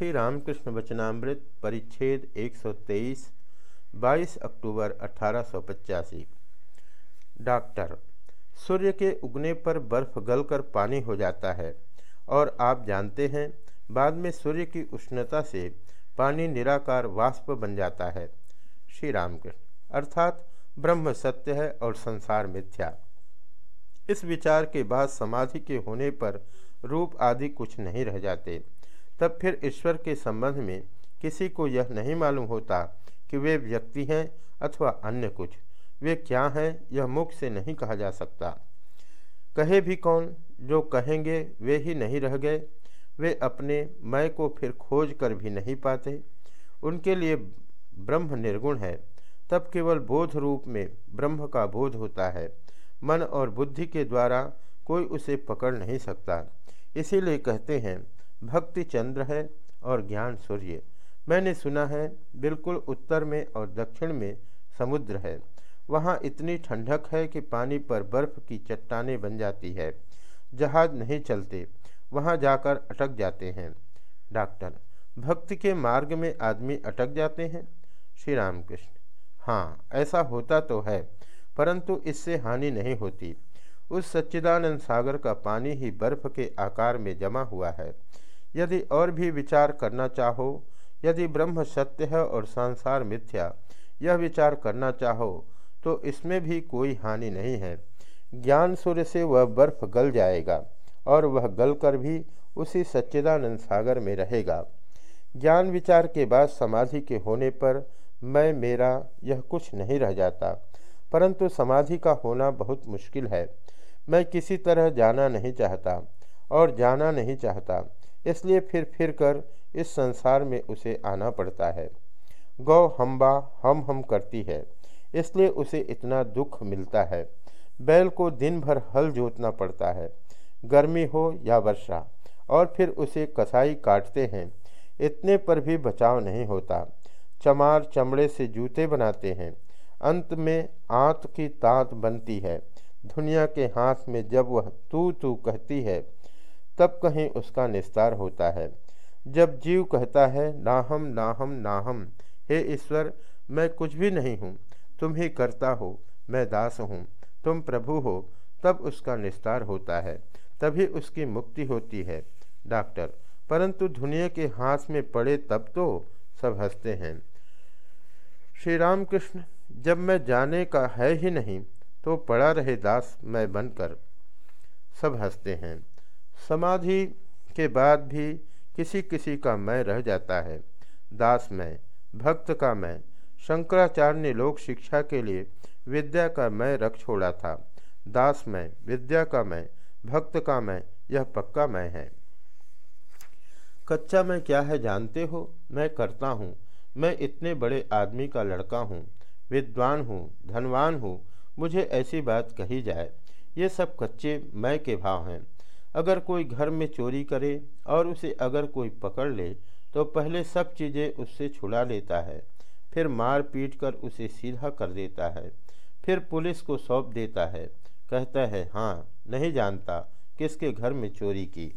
श्री रामकृष्ण वचनामृत परिच्छेद 123 22 अक्टूबर अठारह सौ पचासी। डॉक्टर, सूर्य के उगने पर बर्फ़ गलकर पानी हो जाता है और आप जानते हैं, बाद में सूर्य की उष्णता से पानी निराकार वाष्प बन जाता है। श्री रामकृष्ण अर्थात ब्रह्म सत्य है और संसार मिथ्या। इस विचार के बाद समाधि के होने पर रूप आदि कुछ नहीं रह जाते। तब फिर ईश्वर के संबंध में किसी को यह नहीं मालूम होता कि वे व्यक्ति हैं अथवा अन्य कुछ। वे क्या हैं, यह मुख से नहीं कहा जा सकता। कहे भी कौन, जो कहेंगे वे ही नहीं रह गए। वे अपने मैं को फिर खोज कर भी नहीं पाते। उनके लिए ब्रह्म निर्गुण है। तब केवल बोध रूप में ब्रह्म का बोध होता है। मन और बुद्धि के द्वारा कोई उसे पकड़ नहीं सकता। इसीलिए कहते हैं भक्ति चंद्र है और ज्ञान सूर्य। मैंने सुना है, बिल्कुल उत्तर में और दक्षिण में समुद्र है। वहाँ इतनी ठंडक है कि पानी पर बर्फ़ की चट्टानें बन जाती है। जहाज़ नहीं चलते, वहाँ जाकर अटक जाते हैं। डॉक्टर, भक्ति के मार्ग में आदमी अटक जाते हैं? श्री रामकृष्ण हाँ ऐसा होता तो है, परंतु इससे हानि नहीं होती। उस सच्चिदानंद सागर का पानी ही बर्फ़ के आकार में जमा हुआ है। यदि और भी विचार करना चाहो, यदि ब्रह्म सत्य है और संसार मिथ्या, यह विचार करना चाहो तो इसमें भी कोई हानि नहीं है। ज्ञान सूर्य से वह बर्फ़ गल जाएगा और वह गल कर भी उसी सच्चिदानंद सागर में रहेगा। ज्ञान विचार के बाद समाधि के होने पर मैं, मेरा यह कुछ नहीं रह जाता, परंतु समाधि का होना बहुत मुश्किल है। मैं किसी तरह जाना नहीं चाहता और जाना नहीं चाहता। इसलिए फिर फिर कर इस संसार में उसे आना पड़ता है। गौ हम्बा हम हम करती है, इसलिए उसे इतना दुख मिलता है। बैल को दिन भर हल जोतना पड़ता है, गर्मी हो या वर्षा, और फिर उसे कसाई काटते हैं, इतने पर भी बचाव नहीं होता। चमार चमड़े से जूते बनाते हैं, अंत में आंत की तांत बनती है दुनिया के हाथ में जब वह तू तू कहती है तब कहीं उसका निस्तार होता है। जब जीव कहता है ना हम ना हम ना हम हे ईश्वर, मैं कुछ भी नहीं हूँ, तुम ही करता हो, मैं दास हूँ, तुम प्रभु हो, तब उसका निस्तार होता है। तभी उसकी मुक्ति होती है। डॉक्टर, परंतु दुनिया के हाथ में पड़े तब तो सब हँसते हैं। श्री रामकृष्ण, जब मैं जाने का है ही नहीं तो पड़ा रहे दास मैं बनकर सब हँसते हैं। समाधि के बाद भी किसी किसी का मैं रह जाता है। दास मैं भक्त का मैं शंकराचार्य ने लोक शिक्षा के लिए विद्या का मैं रख छोड़ा था। दास मैं विद्या का मैं भक्त का मैं यह पक्का मैं है। कच्चा मैं क्या है जानते हो? मैं करता हूँ। मैं इतने बड़े आदमी का लड़का हूँ। विद्वान हूँ, धनवान हूँ। मुझे ऐसी बात कही जाए। ये सब कच्चे मैं के भाव हैं। अगर कोई घर में चोरी करे और उसे अगर कोई पकड़ ले तो पहले सब चीज़ें उससे छुड़ा लेता है। फिर मार पीट कर उसे सीधा कर देता है। फिर पुलिस को सौंप देता है। कहता है हाँ नहीं जानता किसके घर में चोरी की।